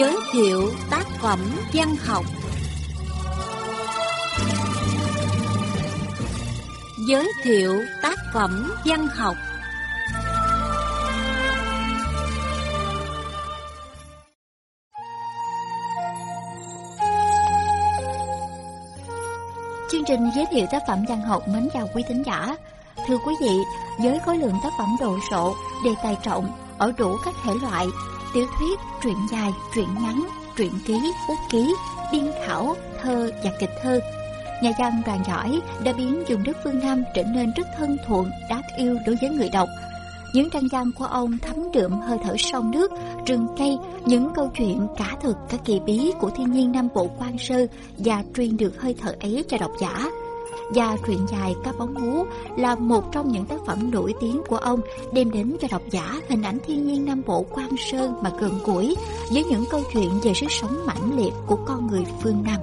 Giới thiệu tác phẩm văn học Giới thiệu tác phẩm văn học Chương trình giới thiệu tác phẩm văn học mến chào quý thính giả. Thưa quý vị, với khối lượng tác phẩm đồ sộ, đề tài trọng ở đủ các thể loại, tiểu thuyết, truyện dài, truyện ngắn, truyện ký, bút ký, biên khảo, thơ và kịch thơ. Nhà văn đoàn giỏi đã biến dùng đất phương Nam trở nên rất thân thuận, đáng yêu đối với người đọc. Những trang văn của ông thấm đượm hơi thở sông nước, rừng cây, những câu chuyện cả thực các kỳ bí của thiên nhiên Nam Bộ quan sơ và truyền được hơi thở ấy cho độc giả. Và truyện dài Cá bóng hú là một trong những tác phẩm nổi tiếng của ông đem đến cho độc giả hình ảnh thiên nhiên Nam Bộ quang sơn mà gần gũi với những câu chuyện về sức sống mãnh liệt của con người phương Nam.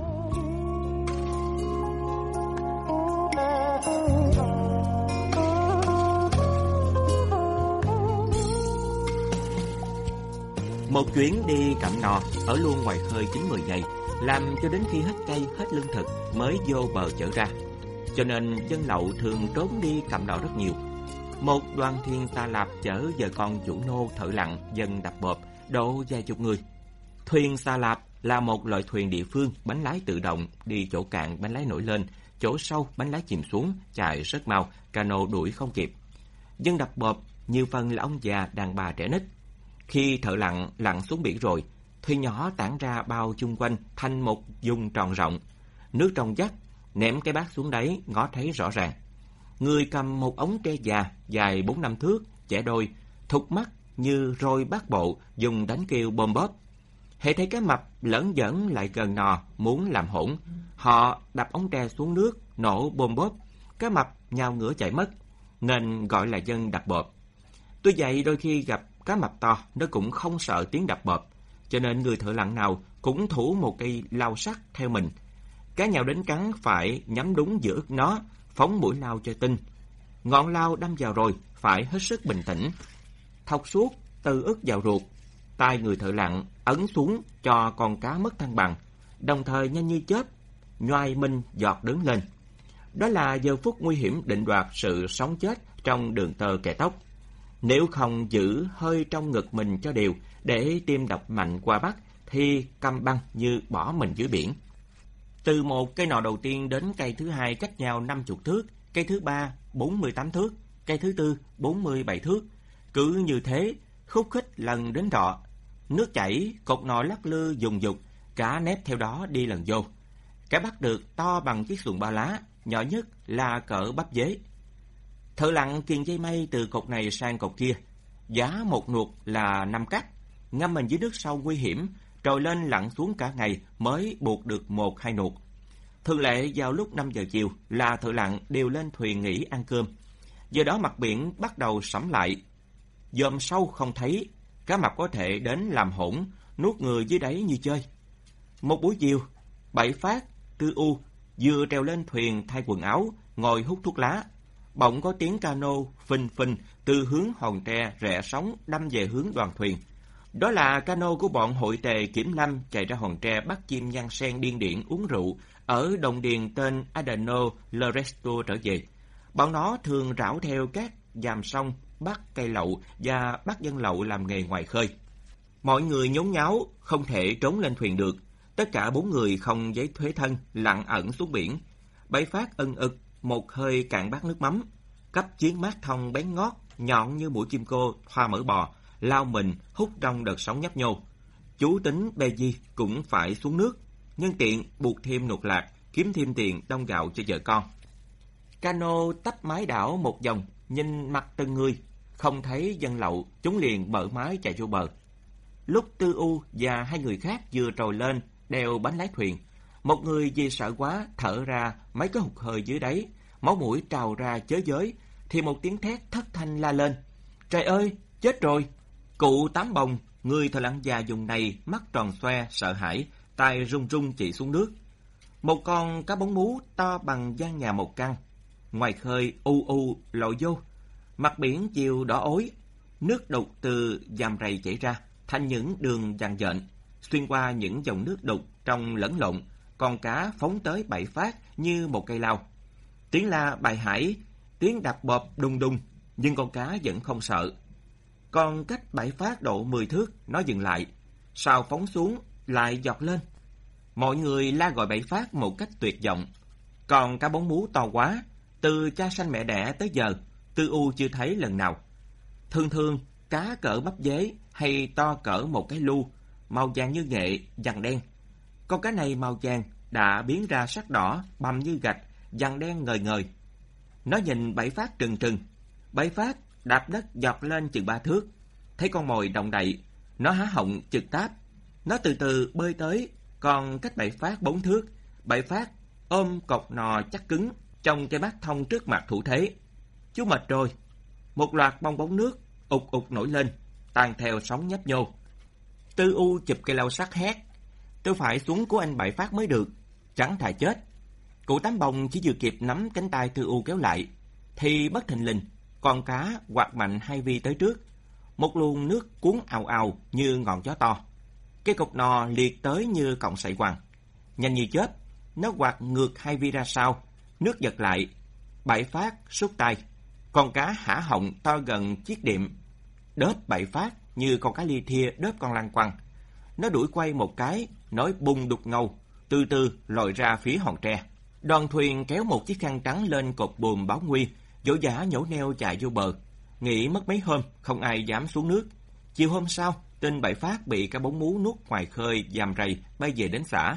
Một chuyến đi cặm nò ở luôn ngoài khơi 9-10 ngày, làm cho đến khi hết cây, hết lương thực mới vô bờ chở ra. Cho nên dân lậu thường trốn đi cầm đạo rất nhiều. Một đoàn thuyền ta Lạp chở vợ con chủ nô thợ lặng dân đập bộp độ vài chục người. Thuyền xa Lạp là một loại thuyền địa phương bánh lái tự động, đi chỗ cạn bánh lái nổi lên, chỗ sâu bánh lái chìm xuống, chạy rất mau, cano đuổi không kịp. Dân đập bộp nhiều phần là ông già, đàn bà trẻ nít. Khi thợ lặn lặn xuống biển rồi, thuyền nhỏ tản ra bao chung quanh thành một vùng tròn rộng. Nước trong vắt, ném cái bát xuống đáy ngó thấy rõ ràng. Người cầm một ống tre già dài bốn năm thước, chẻ đôi, thục mắt như roi bát bộ dùng đánh kêu bom bóp. Hệ thấy cái mập lẫn dẫn lại gần nò muốn làm hỗn. Họ đập ống tre xuống nước, nổ bom bóp. Cái mập nhào ngửa chạy mất, nên gọi là dân đập bộp. tôi vậy đôi khi gặp cá mập to, nó cũng không sợ tiếng đập bộp. cho nên người thợ lặn nào cũng thủ một cây lao sắt theo mình. Cá nhào đến cắn phải nhắm đúng giữa ức nó, phóng mũi lao cho tinh. Ngọn lao đâm vào rồi, phải hết sức bình tĩnh. Thọc suốt từ ức vào ruột, tay người thợ lặn ấn xuống cho con cá mất thăng bằng, đồng thời nhanh như chớp, nhoai minh giọt đứng lên. Đó là giờ phút nguy hiểm định đoạt sự sống chết trong đường tơ kẻ tóc. Nếu không giữ hơi trong ngực mình cho đều để tim đập mạnh qua bắt thì cầm băng như bỏ mình dưới biển. Từ một cây nọ đầu tiên đến cây thứ hai cách nhau 50 thước, cây thứ ba 48 thước, cây thứ tư 47 thước. Cứ như thế, khúc khích lần đến rọ. Nước chảy, cột nọ lắc lư dùng dục, cá nép theo đó đi lần vô. Cá bắt được to bằng chiếc xuồng ba lá, nhỏ nhất là cỡ bắp dế. Thợ lặn kiền dây mây từ cột này sang cột kia. Giá một nuột là năm cắt. Ngâm mình dưới nước sâu nguy hiểm, trồi lên lặn xuống cả ngày mới buộc được một hai nuột. Thường lệ vào lúc 5 giờ chiều là thợ lặn đều lên thuyền nghỉ ăn cơm. Giờ đó mặt biển bắt đầu sẫm lại. Dòm sâu không thấy, cá mập có thể đến làm hỗn, nuốt người dưới đáy như chơi. Một buổi chiều, bảy phát, tư u, vừa trèo lên thuyền thay quần áo, ngồi hút thuốc lá, bỗng có tiếng cano phình phình từ hướng hòn tre rẽ sóng đâm về hướng đoàn thuyền. Đó là cano của bọn hội tề Kiểm Lâm chạy ra hòn tre bắt chim nhăn sen điên điển uống rượu ở đồng điền tên Adano Loresto trở về. Bọn nó thường rảo theo các dàm sông, bắt cây lậu và bắt dân lậu làm nghề ngoài khơi. Mọi người nhốn nháo, không thể trốn lên thuyền được. Tất cả bốn người không giấy thuế thân, lặng ẩn xuống biển. Bảy phát ân ực một hơi cạn bát nước mắm, cấp chiến mát thông bén ngót, nhọn như mũi chim cô hoa mỡ bò, lao mình hút trong đợt sóng nhấp nhô. Chú tính bê di cũng phải xuống nước, nhân tiện buộc thêm nụt lạc, kiếm thêm tiền đông gạo cho vợ con. Cano tách mái đảo một vòng, nhìn mặt từng người, không thấy dân lậu, chúng liền mở mái chạy vô bờ. Lúc Tư U và hai người khác vừa trồi lên, đeo bánh lái thuyền, một người vì sợ quá thở ra mấy cái hụt hơi dưới đáy, máu mũi trào ra chớ giới, thì một tiếng thét thất thanh la lên. Trời ơi, chết rồi! Cụ tám bồng, người thợ lặn già dùng này, mắt tròn xoe, sợ hãi, tay run run chỉ xuống nước. Một con cá bóng mú to bằng gian nhà một căn. Ngoài khơi u u lội vô. Mặt biển chiều đỏ ối. Nước đục từ dàm rầy chảy ra, thành những đường dàn dện. xuyên qua những dòng nước đục trong lẫn lộn, con cá phóng tới bảy phát như một cây lao. Tiếng la bài hải, tiếng đập bọp đùng đùng, nhưng con cá vẫn không sợ. Còn cách bảy phát độ 10 thước, nó dừng lại. Sao phóng xuống, lại giọt lên. Mọi người la gọi bảy phát một cách tuyệt vọng. Còn cá bóng mú to quá, từ cha sanh mẹ đẻ tới giờ, Tư U chưa thấy lần nào. Thường thường, cá cỡ bắp dế hay to cỡ một cái lu, màu vàng như nghệ, vàng đen. Con cá này màu vàng đã biến ra sắc đỏ, bầm như gạch, vàng đen ngời ngời. Nó nhìn bảy phát trừng trừng. Bảy phát đạp đất dọc lên chừng ba thước. Thấy con mồi động đậy, nó há họng trực táp. Nó từ từ bơi tới, còn cách bảy phát bốn thước. Bảy phát ôm cọc nò chắc cứng trong cái bát thông trước mặt thủ thế. Chú mệt rồi. Một loạt bong bóng nước ụt ụt nổi lên, tan theo sóng nhấp nhô. Tư U chụp cây lau sắt hét. Tôi phải xuống của anh Bảy Phát mới được, chẳng thà chết. Cụ tám bông chỉ vừa kịp nắm cánh tay Tư U kéo lại, thì bất thình lình, con cá quạt mạnh hai vi tới trước. Một luồng nước cuốn ào ào như ngọn gió to. Cái cục nò liệt tới như cọng sậy quằn. Nhanh như chớp, nó quạt ngược hai vi ra sau, nước giật lại. Bảy phát, xúc tay. Con cá hả họng to gần chiếc điệm. Đớp bảy phát như con cá ly thia đớp con lăng quăng. Nó đuổi quay một cái, nói bung đục ngầu, từ từ lội ra phía hòn tre. Đoàn thuyền kéo một chiếc khăn trắng lên cột buồm báo nguy, dỗ giả nhổ neo chạy vô bờ. Nghĩ mất mấy hôm, không ai dám xuống nước. Chiều hôm sau, tin Bảy Phát bị cá bóng mú nuốt ngoài khơi, dàm rầy, bay về đến xã.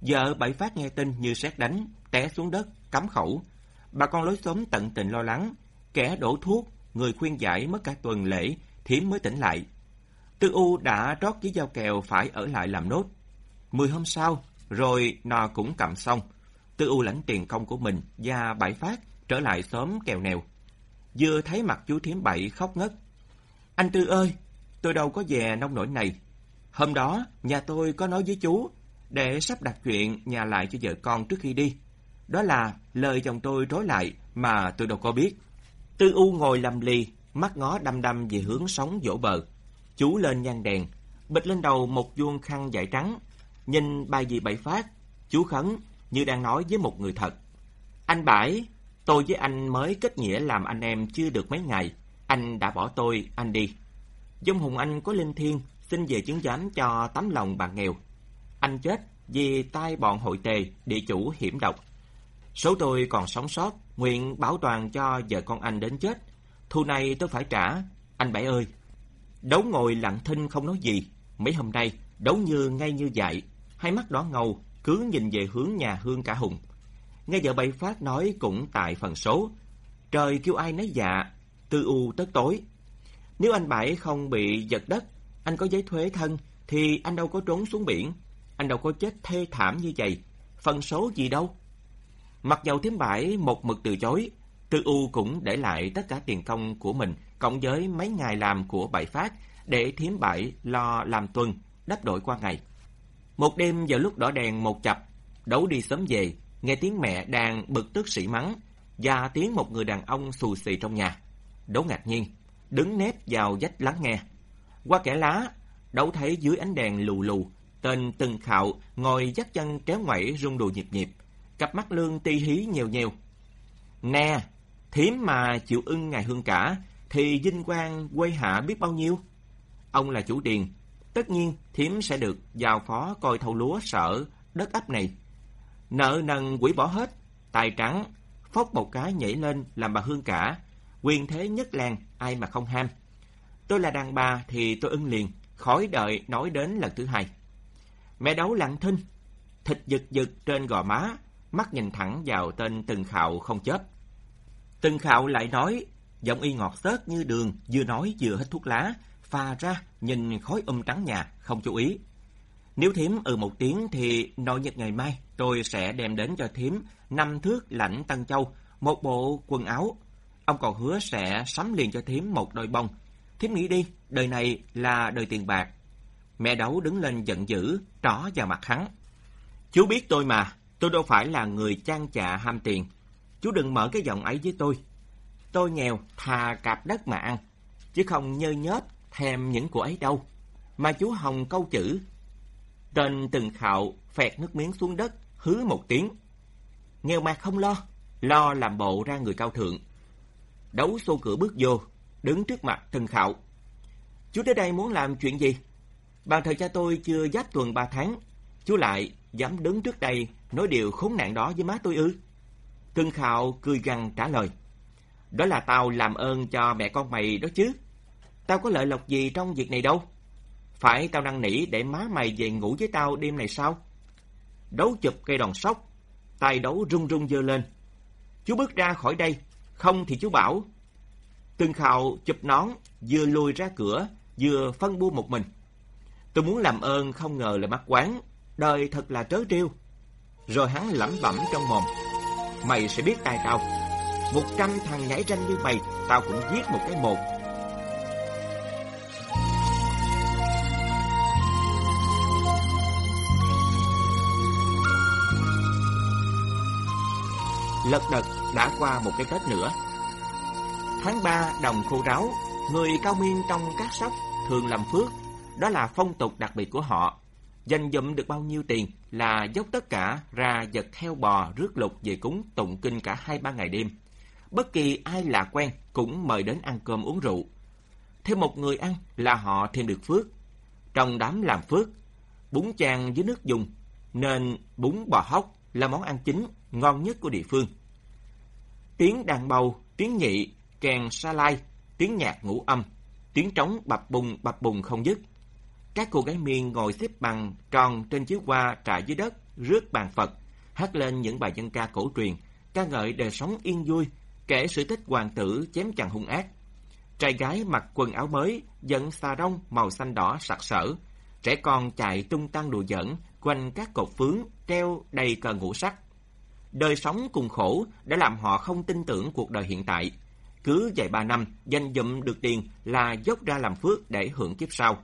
Vợ Bảy Phát nghe tin như xét đánh, té xuống đất, cắm khẩu. Bà con lối xóm tận tình lo lắng, kẻ đổ thuốc, người khuyên giải mất cả tuần lễ, thiếm mới tỉnh lại. Tư U đã trót với dao kèo phải ở lại làm nốt. Mười hôm sau, rồi nò cũng cầm xong. Tư U lãnh tiền công của mình và Bảy Phát trở lại xóm kèo nèo. Vừa thấy mặt chú thiếm bảy khóc ngất. Anh Tư ơi, tôi đâu có về nông nổi này. Hôm đó, nhà tôi có nói với chú để sắp đặt chuyện nhà lại cho vợ con trước khi đi. Đó là lời chồng tôi trối lại mà tôi đâu có biết. Tư U ngồi lầm lì, mắt ngó đăm đăm về hướng sóng vỗ bờ. Chú lên nhang đèn, bịch lên đầu một vuông khăn vải trắng. Nhìn bài gì bảy phát, chú khấn như đang nói với một người thật. Anh Bãi, tôi với anh mới kết nghĩa làm anh em chưa được mấy ngày. Anh đã bỏ tôi, anh đi. Dung Hùng Anh có linh thiêng, xin về chứng giám cho tấm lòng bạn nghèo. Anh chết vì tai bọn hội tề, địa chủ hiểm độc. Số tôi còn sống sót, nguyện bảo toàn cho vợ con anh đến chết. Thu này tôi phải trả, anh Bảy ơi. Đấu ngồi lặng thinh không nói gì. Mấy hôm nay, đấu như ngay như vậy hai mắt đỏ ngầu, cứ nhìn về hướng nhà hương cả hùng. Nghe vợ Bảy Phát nói cũng tại phần số. Trời kêu ai nấy dạ, tư u tất tối. Nếu anh Bảy không bị giật đất, anh có giấy thuế thân, thì anh đâu có trốn xuống biển. Anh đâu có chết thê thảm như vậy. Phần số gì đâu. Mặc dầu thiếm bảy một mực từ chối, Tư U cũng để lại tất cả tiền công của mình cộng với mấy ngày làm của bảy phát để thiếm bảy lo làm tuần, đắp đổi qua ngày. Một đêm vào lúc đỏ đèn một chập, đấu đi sớm về, nghe tiếng mẹ đang bực tức sỉ mắng và tiếng một người đàn ông xù xì trong nhà. Đỗ ngạc nhiên, đứng nép vào dách lắng nghe. Qua kẻ lá, đấu thấy dưới ánh đèn lù lù, tên Từng Khạo ngồi dắt chân kéo ngoảy rung đùi nhịp nhịp, cặp mắt lương ti hí nhiều nhiều. Nè, thím mà chịu ưng ngài hương cả, thì vinh quang quê hạ biết bao nhiêu. Ông là chủ điền, tất nhiên thím sẽ được giao phó coi thâu lúa sở đất ấp này. Nợ nần quỷ bỏ hết, tài trắng, phốc một cái nhảy lên làm bà hương cả, quyền thế nhất làng ai mà không ham. Tôi là đàn bà thì tôi ưng liền, khỏi đợi nói đến lần thứ hai. Mẹ đấu lặng thinh, thịt giật giật trên gò má, mắt nhìn thẳng vào tên Từng Khạo không chớp. Từng Khạo lại nói, giọng y ngọt xớt như đường, vừa nói vừa hít thuốc lá, pha ra nhìn khói um trắng nhà, không chú ý. Nếu thiếm ừ một tiếng thì nội nhật ngày mai tôi sẽ đem đến cho thiếm năm thước lãnh Tân Châu, một bộ quần áo. Ông còn hứa sẽ sắm liền cho thiếm một đôi bông. Thiếm nghĩ đi, đời này là đời tiền bạc. Mẹ đấu đứng lên giận dữ, trỏ vào mặt hắn. Chú biết tôi mà, tôi đâu phải là người trang trạ ham tiền. Chú đừng mở cái giọng ấy với tôi. Tôi nghèo, thà cạp đất mà ăn, chứ không nhơ nhớt thèm những của ấy đâu. Mà chú Hồng câu chữ. Tên từng khạo phẹt nước miếng xuống đất, hứ một tiếng. Nghèo mặt không lo, lo làm bộ ra người cao thượng. Đấu xô cửa bước vô, đứng trước mặt từng khạo. Chú tới đây muốn làm chuyện gì? Bàn thời cha tôi chưa giáp tuần ba tháng, chú lại dám đứng trước đây nói điều khốn nạn đó với má tôi ư? Từng khạo cười gằn trả lời. Đó là tao làm ơn cho mẹ con mày đó chứ. Tao có lợi lộc gì trong việc này đâu. Phải tao năn nỉ để má mày về ngủ với tao đêm này sao? Đấu chụp cây đòn sóc, tay đấu rung rung dơ lên. Chú bước ra khỏi đây, không thì chú bảo. Từng khạo chụp nón, vừa lùi ra cửa, vừa phân bu một mình. Tôi muốn làm ơn không ngờ lại mắc quán, đời thật là trớ trêu. Rồi hắn lẩm bẩm trong mồm. Mày sẽ biết tay tao. Một trăm thằng nhảy ranh như mày, tao cũng giết một cái một. Lật đật đã qua một cái Tết nữa. Tháng 3 đồng khô ráo, người cao miên trong các sóc thường làm phước, đó là phong tục đặc biệt của họ. Dành dụm được bao nhiêu tiền là dốc tất cả ra giật theo bò rước lục về cúng tụng kinh cả hai ba ngày đêm. Bất kỳ ai là quen cũng mời đến ăn cơm uống rượu. Thêm một người ăn là họ thêm được phước. Trong đám làm phước, bún chan với nước dùng, nên bún bò hóc là món ăn chính ngon nhất của địa phương. Tiếng đàn bầu, tiếng nhị, kèn sa lai, tiếng nhạc ngũ âm, tiếng trống bập bùng bập bùng không dứt. Các cô gái miên ngồi xếp bằng tròn trên chiếu hoa trải dưới đất, rước bàn Phật, hát lên những bài dân ca cổ truyền, ca ngợi đời sống yên vui, kể sự tích hoàng tử chém chàng hung ác. Trai gái mặc quần áo mới, dẫn xà rong màu xanh đỏ sặc sỡ. Trẻ con chạy tung tăng đùa giỡn quanh các cột phướng treo đầy cờ ngũ sắc. Đời sống cùng khổ đã làm họ không tin tưởng cuộc đời hiện tại. Cứ vài ba năm, danh dụm được tiền là dốc ra làm phước để hưởng kiếp sau.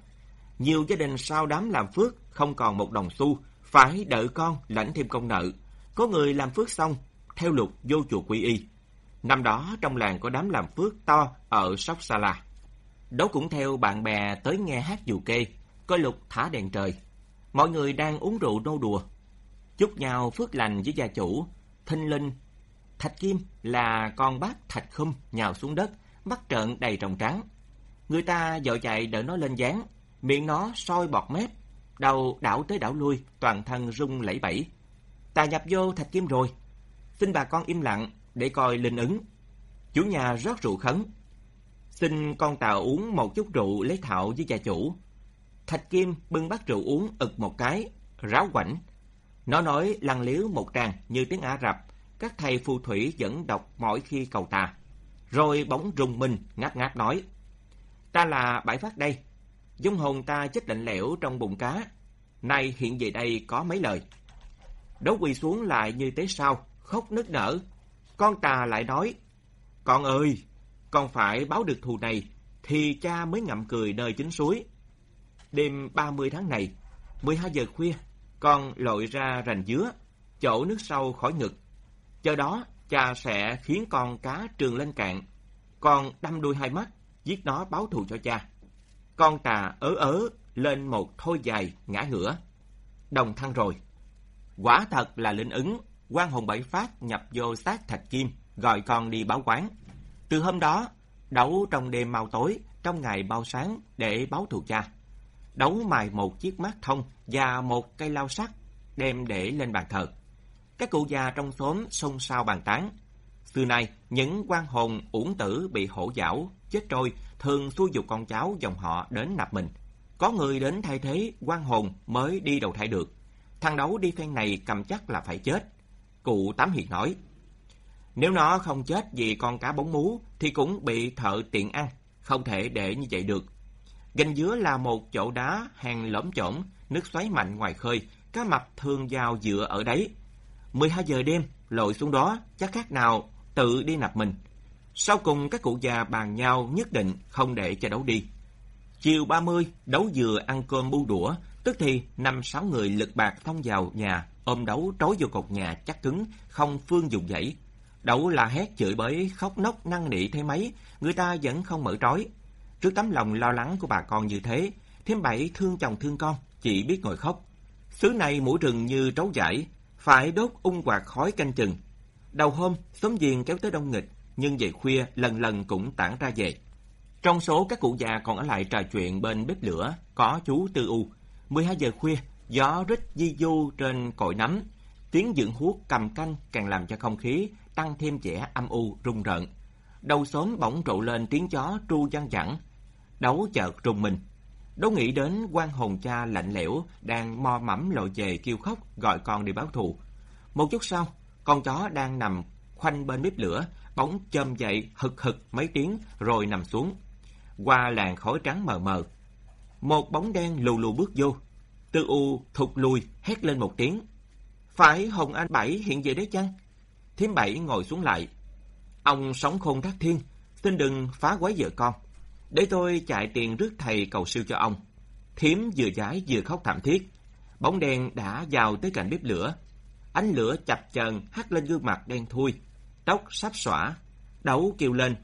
Nhiều gia đình sau đám làm phước không còn một đồng xu, phải đợi con lãnh thêm công nợ. Có người làm phước xong, theo luật vô chùa quy y. Năm đó trong làng có đám làm phước to ở Sóc Sa La. Đấu cũng theo bạn bè tới nghe hát dù kê, coi lục thả đèn trời. Mọi người đang uống rượu nô đùa. Chúc nhau phước lành với gia chủ, thinh linh. Thạch Kim là con bác Thạch Khum nhào xuống đất, mắt trợn đầy tròng trắng. Người ta dội chạy đỡ nó lên dáng, miệng nó soi bọt mép, đầu đảo tới đảo lui, toàn thân rung lẩy bẩy. Ta nhập vô Thạch Kim rồi. Xin bà con im lặng để coi linh ứng. Chủ nhà rót rượu khấn. Xin con tàu uống một chút rượu lấy thạo với gia chủ. Thạch Kim bưng bát rượu uống ực một cái, ráo quảnh. Nó nói lăng liếu một tràng như tiếng Ả Rập, các thầy phù thủy vẫn đọc mỗi khi cầu tà. Rồi bóng rùng mình ngáp ngáp nói, Ta là Bãi Phát đây, dung hồn ta chết lạnh lẽo trong bụng cá, nay hiện về đây có mấy lời. Đấu quỳ xuống lại như thế sao, khóc nức nở. Con tà lại nói, Con ơi, con phải báo được thù này, thì cha mới ngậm cười nơi chính suối. Đêm 30 tháng này, 12 giờ khuya, con lội ra rành dứa, chỗ nước sâu khỏi ngực. Chờ đó, cha sẽ khiến con cá trường lên cạn. Con đâm đuôi hai mắt, giết nó báo thù cho cha. Con tà ớ ớ lên một thôi dài ngã ngửa. Đồng thăng rồi. Quả thật là linh ứng, quan hồn bảy phát nhập vô xác thạch kim, gọi con đi báo quán. Từ hôm đó, đấu trong đêm mau tối, trong ngày bao sáng để báo thù cha. Đấu mài một chiếc mát thông và một cây lao sắt, đem để lên bàn thờ. Các cụ già trong xóm xôn xao bàn tán. Xưa nay, những quan hồn uổng tử bị hổ dảo, chết trôi, thường xui dục con cháu dòng họ đến nạp mình. Có người đến thay thế quan hồn mới đi đầu thai được. Thằng đấu đi phen này cầm chắc là phải chết. Cụ Tám Hiền nói, nếu nó không chết vì con cá bóng mú thì cũng bị thợ tiện ăn, không thể để như vậy được. Gành dứa là một chỗ đá hàng lõm chổm, nước xoáy mạnh ngoài khơi, cá mập thường vào dựa ở đấy. 12 giờ đêm, lội xuống đó, chắc khác nào tự đi nạp mình. Sau cùng các cụ già bàn nhau nhất định không để cho đấu đi. Chiều 30, đấu dừa ăn cơm bu đũa, tức thì năm sáu người lực bạc thông vào nhà, ôm đấu trói vô cột nhà chắc cứng, không phương dùng dãy. Đấu là hét chửi bới, khóc nốc năn nỉ thế mấy, người ta vẫn không mở trói. Trước tấm lòng lo lắng của bà con như thế, thêm bảy thương chồng thương con, chỉ biết ngồi khóc. Xứ này mũi rừng như trấu giải, phải đốt ung quạt khói canh chừng. Đầu hôm, xóm giềng kéo tới đông nghịch, nhưng về khuya lần lần cũng tản ra về. Trong số các cụ già còn ở lại trò chuyện bên bếp lửa, có chú Tư U. 12 giờ khuya, gió rít di du trên cội nấm. Tiếng dưỡng huốt cầm canh càng làm cho không khí tăng thêm vẻ âm u rung rợn. Đầu xóm bỗng rộ lên tiếng chó tru văng vẳng. Đấu chợt rùng mình. Đấu nghĩ đến quan hồn cha lạnh lẽo đang mò mẫm lội về kêu khóc gọi con đi báo thù. Một chút sau, con chó đang nằm khoanh bên bếp lửa, bóng châm dậy hực hực mấy tiếng rồi nằm xuống. Qua làn khói trắng mờ mờ. Một bóng đen lù lù bước vô. Tư U thụt lùi hét lên một tiếng. Phải Hồng Anh Bảy hiện về đấy chăng? Thiếm Bảy ngồi xuống lại. Ông sống khôn thác thiên, xin đừng phá quấy vợ con. Để tôi chạy tiền rước thầy cầu siêu cho ông. Thiếm vừa giái vừa khóc thảm thiết. Bóng đen đã vào tới cạnh bếp lửa. Ánh lửa chập chờn hắt lên gương mặt đen thui. Tóc sắp xõa. Đấu kêu lên.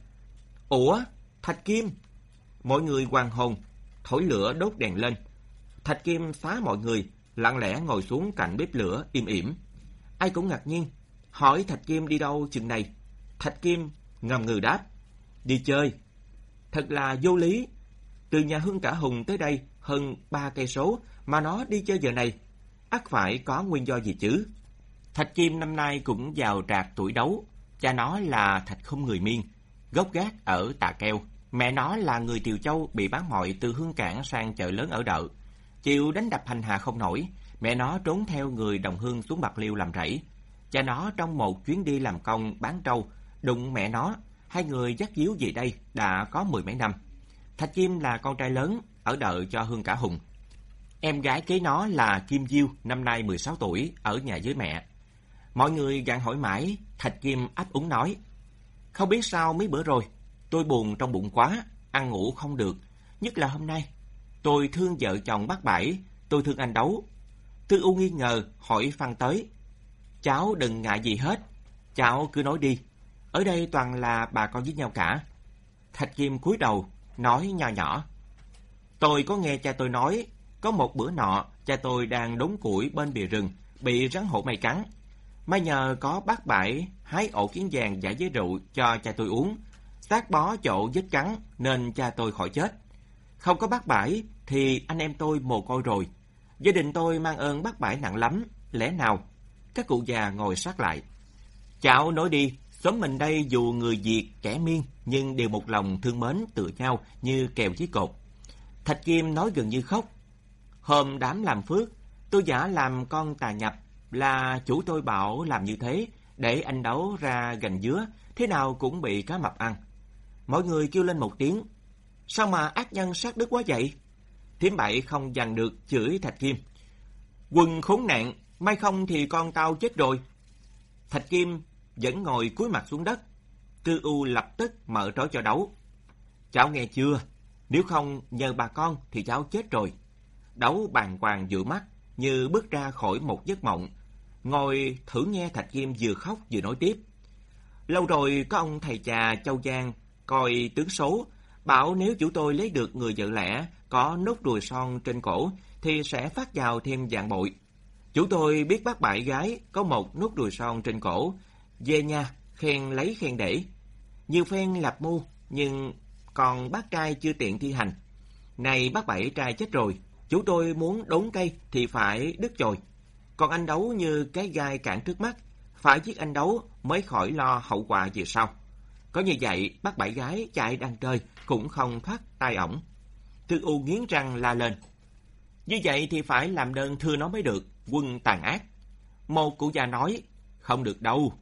Ủa? Thạch Kim? Mọi người hoàng hồn. Thổi lửa đốt đèn lên. Thạch Kim phá mọi người. Lặng lẽ ngồi xuống cạnh bếp lửa im ỉm. Ai cũng ngạc nhiên. Hỏi Thạch Kim đi đâu chừng này? Thạch Kim ngầm ngừ đáp. Đi chơi. Thật là vô lý. Từ nhà Hương Cả Hùng tới đây hơn ba cây số mà nó đi chơi giờ này. ắt phải có nguyên do gì chứ? Thạch Kim năm nay cũng vào trạc tuổi đấu. Cha nó là Thạch không người miên, gốc gác ở Tà Keo. Mẹ nó là người Tiều Châu bị bán mọi từ hương cảng sang chợ lớn ở đợ. Chịu đánh đập hành hạ không nổi, mẹ nó trốn theo người đồng hương xuống Bạc Liêu làm rẫy. Cha nó trong một chuyến đi làm công bán trâu, đụng mẹ nó, hai người dắt díu về đây đã có mười mấy năm. Thạch Kim là con trai lớn, ở đợi cho Hương Cả Hùng. Em gái kế nó là Kim Diêu, năm nay 16 tuổi, ở nhà với mẹ. Mọi người gặn hỏi mãi, Thạch Kim ấp úng nói. Không biết sao mấy bữa rồi, tôi buồn trong bụng quá, ăn ngủ không được, nhất là hôm nay. Tôi thương vợ chồng bác bảy, tôi thương anh đấu. Tư U nghi ngờ, hỏi Phan tới. Cháu đừng ngại gì hết, cháu cứ nói đi. Ở đây toàn là bà con với nhau cả. Thạch Kim cúi đầu, nói nhỏ nhỏ. Tôi có nghe cha tôi nói, có một bữa nọ, cha tôi đang đốn củi bên bìa rừng, bị rắn hổ mày cắn. May nhờ có bác bãi hái ổ kiến vàng giải với rượu cho cha tôi uống. Xác bó chỗ vết cắn nên cha tôi khỏi chết. Không có bác bãi thì anh em tôi mồ côi rồi. Gia đình tôi mang ơn bác bãi nặng lắm. Lẽ nào? Các cụ già ngồi sát lại. Cháu nói đi, xóm mình đây dù người Việt, kẻ miên, nhưng đều một lòng thương mến tựa nhau như kèo chí cột. Thạch Kim nói gần như khóc. Hôm đám làm phước, tôi giả làm con tà nhập, là chủ tôi bảo làm như thế, để anh đấu ra gành dứa, thế nào cũng bị cá mập ăn. Mọi người kêu lên một tiếng, sao mà ác nhân sát đức quá vậy? Thiếm bậy không dằn được chửi Thạch Kim. Quần khốn nạn, may không thì con tao chết rồi. Thạch Kim vẫn ngồi cúi mặt xuống đất. Tư U lập tức mở trói cho đấu. Cháu nghe chưa? Nếu không nhờ bà con thì cháu chết rồi. Đấu bàn hoàng dụi mắt như bước ra khỏi một giấc mộng. Ngồi thử nghe Thạch Kim vừa khóc vừa nói tiếp. Lâu rồi có ông thầy trà Châu Giang coi tướng số, bảo nếu chủ tôi lấy được người vợ lẽ có nốt ruồi son trên cổ thì sẽ phát vào thêm dạng bội. Chủ tôi biết bác bại gái có một nốt ruồi son trên cổ, về nhà khen lấy khen để. Nhiều phen lập mưu nhưng còn bác trai chưa tiện thi hành. Này bác bảy trai chết rồi, chú tôi muốn đốn cây thì phải đứt chồi. Còn anh đấu như cái gai cản trước mắt, phải giết anh đấu mới khỏi lo hậu quả về sau. Có như vậy, bác bảy gái chạy đang chơi cũng không thoát tay ổng. thư U nghiến răng la lên. Như vậy thì phải làm đơn thưa nó mới được, quân tàn ác. Một cụ già nói, không được đâu.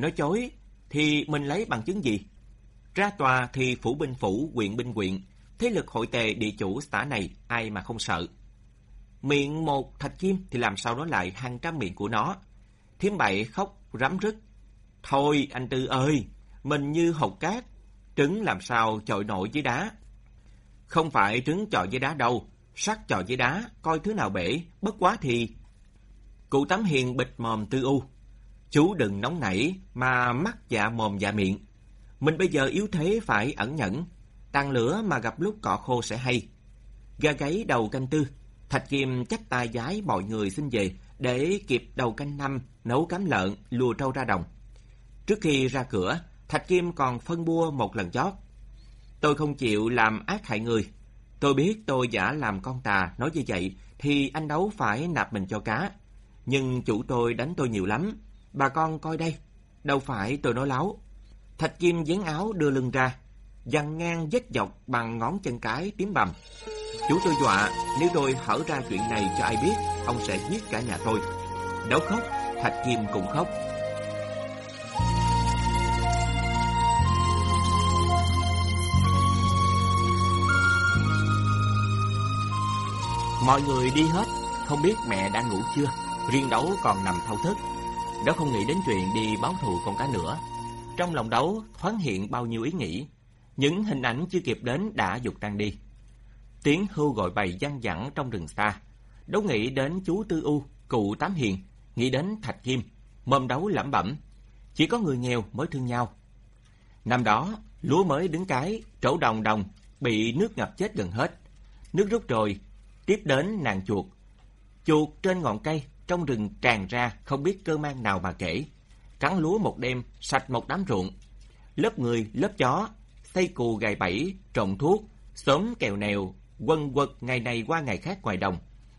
Nói chối, thì mình lấy bằng chứng gì? Ra tòa thì phủ binh phủ, quyện binh quyện, thế lực hội tề địa chủ xã này ai mà không sợ. Miệng một thạch kim thì làm sao nói lại hàng trăm miệng của nó. Thiếm bậy khóc rắm rứt. Thôi anh Tư ơi, mình như hột cát, trứng làm sao chọi nổi với đá. Không phải trứng chọi với đá đâu, sắt chọi với đá, coi thứ nào bể, bất quá thì... Cụ Tám Hiền bịch mòm Tư U. Chú đừng nóng nảy mà mắc dạ mồm dạ miệng. Mình bây giờ yếu thế phải ẩn nhẫn, tàn lửa mà gặp lúc cọ khô sẽ hay. Gà gáy đầu canh tư, Thạch Kim chắc tay giái mọi người xin về để kịp đầu canh năm nấu cám lợn, lùa trâu ra đồng. Trước khi ra cửa, Thạch Kim còn phân bua một lần chót. Tôi không chịu làm ác hại người. Tôi biết tôi giả làm con tà, nói như vậy thì anh đấu phải nạp mình cho cá. Nhưng chủ tôi đánh tôi nhiều lắm. Bà con coi đây, đâu phải tôi nói láo. Thạch Kim dán áo đưa lưng ra, dằn ngang vết dọc bằng ngón chân cái tím bầm. Chú tôi dọa, nếu tôi hở ra chuyện này cho ai biết, ông sẽ giết cả nhà tôi. Đấu khóc, Thạch Kim cũng khóc. Mọi người đi hết, không biết mẹ đang ngủ chưa, riêng đấu còn nằm thâu thức. Đấu không nghĩ đến chuyện đi báo thù con cá nữa. Trong lòng đấu thoáng hiện bao nhiêu ý nghĩ, những hình ảnh chưa kịp đến đã dục tan đi. Tiếng hưu gọi bầy văng vẳng trong rừng xa. Đấu nghĩ đến chú Tư U, cụ Tám Hiền, nghĩ đến Thạch Kim, mâm đấu lẩm bẩm. Chỉ có người nghèo mới thương nhau. Năm đó, lúa mới đứng cái, trổ đồng đồng, bị nước ngập chết gần hết. Nước rút rồi, tiếp đến nàng chuột. Chuột trên ngọn cây, trong rừng tràn ra, không biết cơ mang nào mà kể. Cắn lúa một đêm, sạch một đám ruộng. Lớp người, lớp chó, xây cù gài bẫy, trồng thuốc, sớm kèo nèo, quần quật ngày này qua ngày khác ngoài đồng.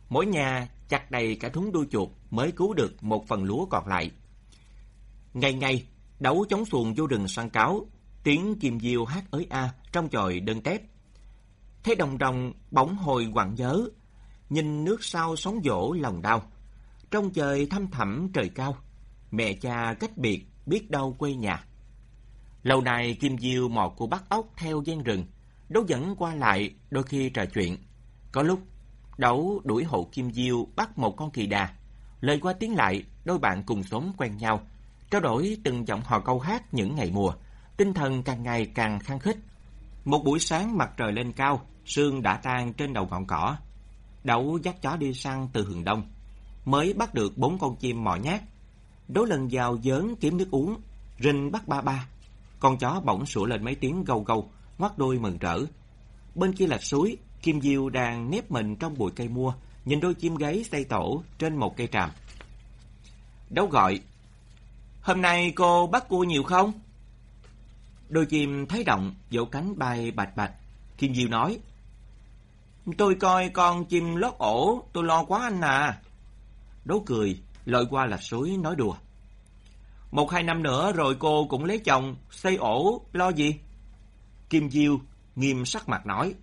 Mỗi nhà chặt đầy cả thúng đuôi chuột mới cứu được một phần lúa còn lại. Ngày ngày, đấu chống xuồng vô rừng săn cáo, tiếng kim diêu hát ới a trong chòi đơn tép. Thấy đồng đồng bỗng hồi quặn nhớ, nhìn nước sau sóng dỗ lòng đau. Trong trời thăm thẳm trời cao, mẹ cha cách biệt biết đâu quê nhà. Lâu nay Kim Diêu mò cô bắt ốc theo gian rừng, đấu dẫn qua lại, đôi khi trò chuyện. Có lúc, đấu đuổi hộ Kim Diêu bắt một con kỳ đà. Lời qua tiếng lại, đôi bạn cùng sống quen nhau, trao đổi từng giọng hò câu hát những ngày mùa, tinh thần càng ngày càng khăng khích. Một buổi sáng mặt trời lên cao, sương đã tan trên đầu ngọn cỏ. Đấu dắt chó đi săn từ hướng đông, mới bắt được bốn con chim mỏ nhát. Đố lần vào giớn kiếm nước uống, rình bắt ba ba. Con chó bỗng sủa lên mấy tiếng gâu gâu, ngoắt đôi mừng rỡ. Bên kia lạch suối, Kim Diêu đang nép mình trong bụi cây mua, nhìn đôi chim gáy xây tổ trên một cây tràm. Đấu gọi, Hôm nay cô bắt cua nhiều không? Đôi chim thấy động, vỗ cánh bay bạch bạch. Kim Diêu nói, Tôi coi con chim lót ổ, tôi lo quá anh à đố cười, lội qua là suối nói đùa. Một hai năm nữa rồi cô cũng lấy chồng, xây ổ, lo gì? Kim Diêu nghiêm sắc mặt nói.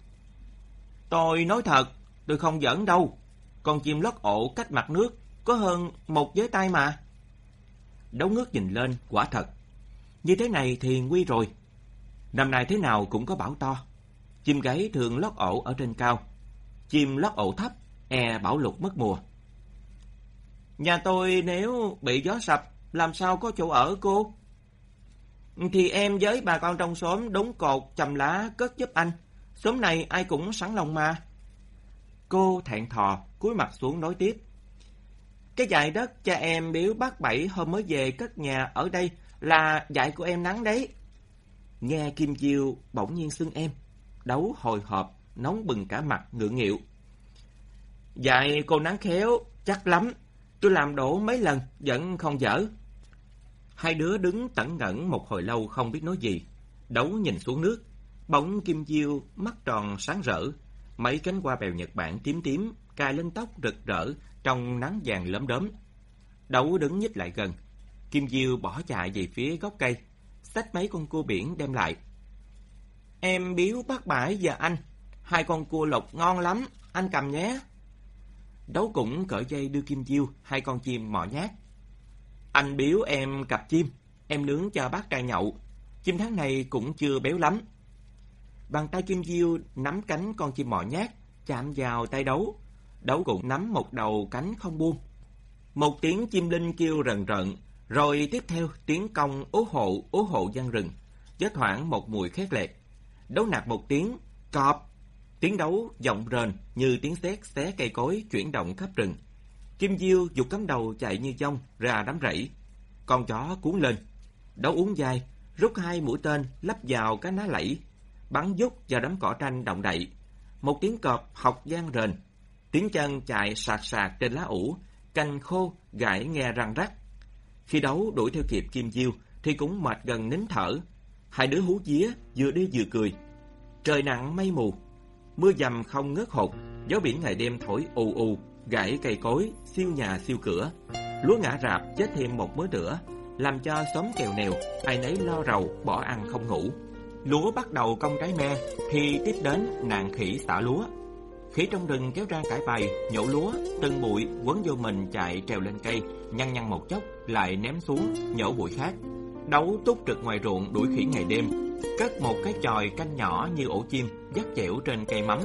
Tôi nói thật, tôi không giỡn đâu. Con chim lót ổ cách mặt nước có hơn một giới tay mà. Đấu ngước nhìn lên, quả thật. Như thế này thì nguy rồi. Năm nay thế nào cũng có bão to. Chim gáy thường lót ổ ở trên cao. Chim lót ổ thấp, e bão lụt mất mùa. Nhà tôi nếu bị gió sập, làm sao có chỗ ở cô? Thì em với bà con trong xóm đống cột chầm lá cất giúp anh. Xóm này ai cũng sẵn lòng mà. Cô thẹn thò, cúi mặt xuống nói tiếp. Cái dạy đất cha em biếu bác Bảy hôm mới về cất nhà ở đây là dạy của em nắng đấy. Nghe Kim Chiêu bỗng nhiên xưng em, đấu hồi hộp, nóng bừng cả mặt ngượng nghịu. Dạy cô nắng khéo, chắc lắm. Tôi làm đổ mấy lần, vẫn không dở. Hai đứa đứng tẩn ngẩn một hồi lâu không biết nói gì. Đấu nhìn xuống nước. Bóng kim diêu, mắt tròn sáng rỡ. Mấy cánh hoa bèo Nhật Bản tím tím, cài lên tóc rực rỡ trong nắng vàng lấm đốm. Đấu đứng nhích lại gần. Kim diêu bỏ chạy về phía gốc cây. Xách mấy con cua biển đem lại. Em biếu bác bãi và anh. Hai con cua lộc ngon lắm, anh cầm nhé. Đấu cũng cởi dây đưa Kim Diêu hai con chim mỏ nhát. Anh biếu em cặp chim, em nướng cho bác trai nhậu. Chim tháng này cũng chưa béo lắm. Bàn tay Kim Diêu nắm cánh con chim mỏ nhát, chạm vào tay đấu. Đấu cũng nắm một đầu cánh không buông. Một tiếng chim linh kêu rần rợn, rồi tiếp theo tiếng cong ố hộ, ố hộ gian rừng, chết thoảng một mùi khét lẹt. Đấu nạt một tiếng, cọp. Tiếng đấu giọng rền như tiếng sét xé cây cối chuyển động khắp rừng. Kim Diêu dục cắm đầu chạy như dông ra đám rẫy. Con chó cuốn lên. Đấu uống dài, rút hai mũi tên lắp vào cái ná lẫy, bắn dút vào đám cỏ tranh động đậy. Một tiếng cọp học gian rền. Tiếng chân chạy sạc sạc trên lá ủ, cành khô gãi nghe răng rắc. Khi đấu đuổi theo kịp Kim Diêu thì cũng mệt gần nín thở. Hai đứa hú vía vừa đi vừa cười. Trời nặng mây mù, mưa dầm không ngớt hột, gió biển ngày đêm thổi ù ù, gãy cây cối, siêu nhà siêu cửa. Lúa ngã rạp chết thêm một mớ nữa, làm cho xóm kèo nèo, ai nấy lo rầu, bỏ ăn không ngủ. Lúa bắt đầu cong trái me, thì tiếp đến nạn khỉ xả lúa. Khỉ trong rừng kéo ra cải bày, nhổ lúa, từng bụi quấn vô mình chạy trèo lên cây, nhăn nhăn một chốc, lại ném xuống, nhổ bụi khác. Đấu túc trực ngoài ruộng đuổi khỉ ngày đêm, cất một cái chòi canh nhỏ như ổ chim, dắt chẻo trên cây mắm.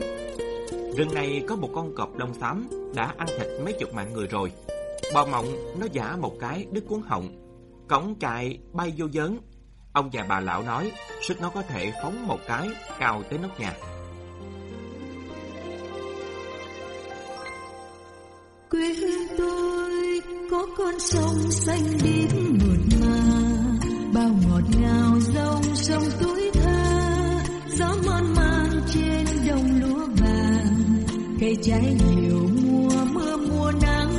Rừng này có một con cọp lông xám đã ăn thịt mấy chục mạng người rồi. Bò mộng nó giả một cái đứt cuốn họng, cổng chạy bay vô dớn. Ông già bà lão nói, sức nó có thể phóng một cái cao tới nóc nhà. quê hương tôi có con sông xanh biếc mượt mà bao ngọt ngào trái nhiều mùa mưa, mùa nắng.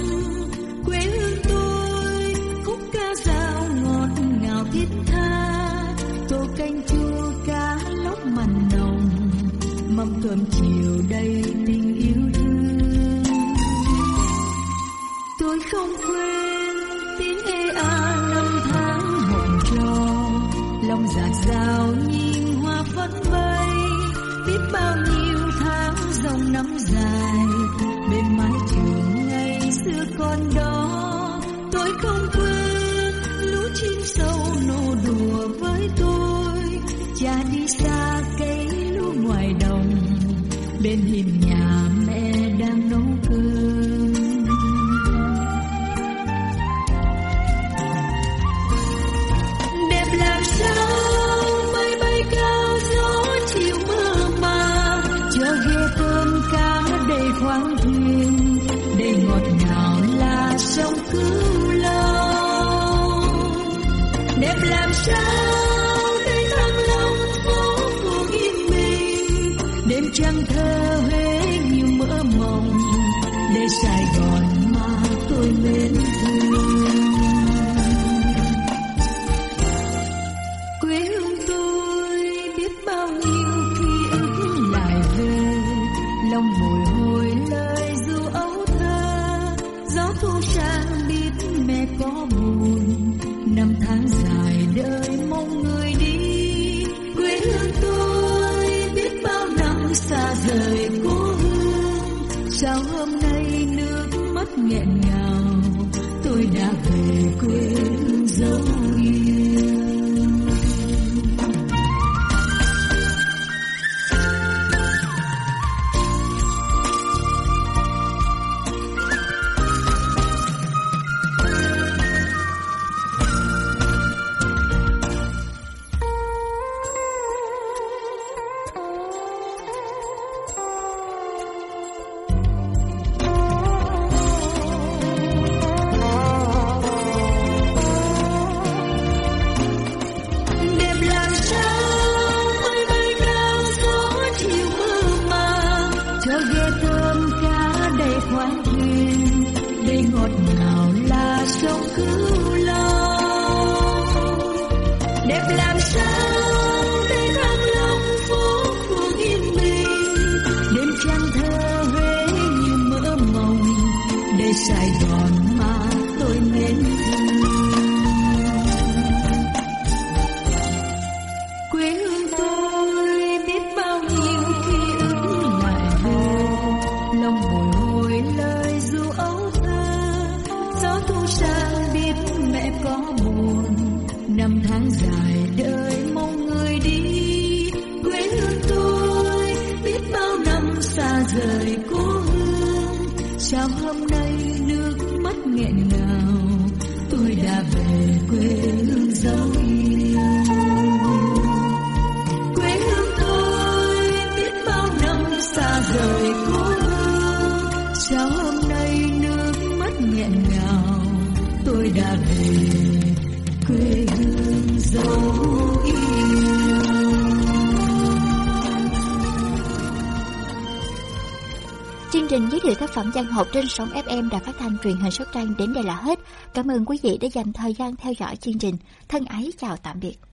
Quê hương tôi khúc ca dao ngọt ngào thiết tha. Tô canh chua cá lóc mặn nồng, mâm cơm chiều đầy sài gòn mà tôi mến. Nghẹn văn học trên sóng FM đã phát thanh truyền hình Sóc Trăng đến đây là hết. Cảm ơn quý vị đã dành thời gian theo dõi chương trình. Thân ái chào tạm biệt.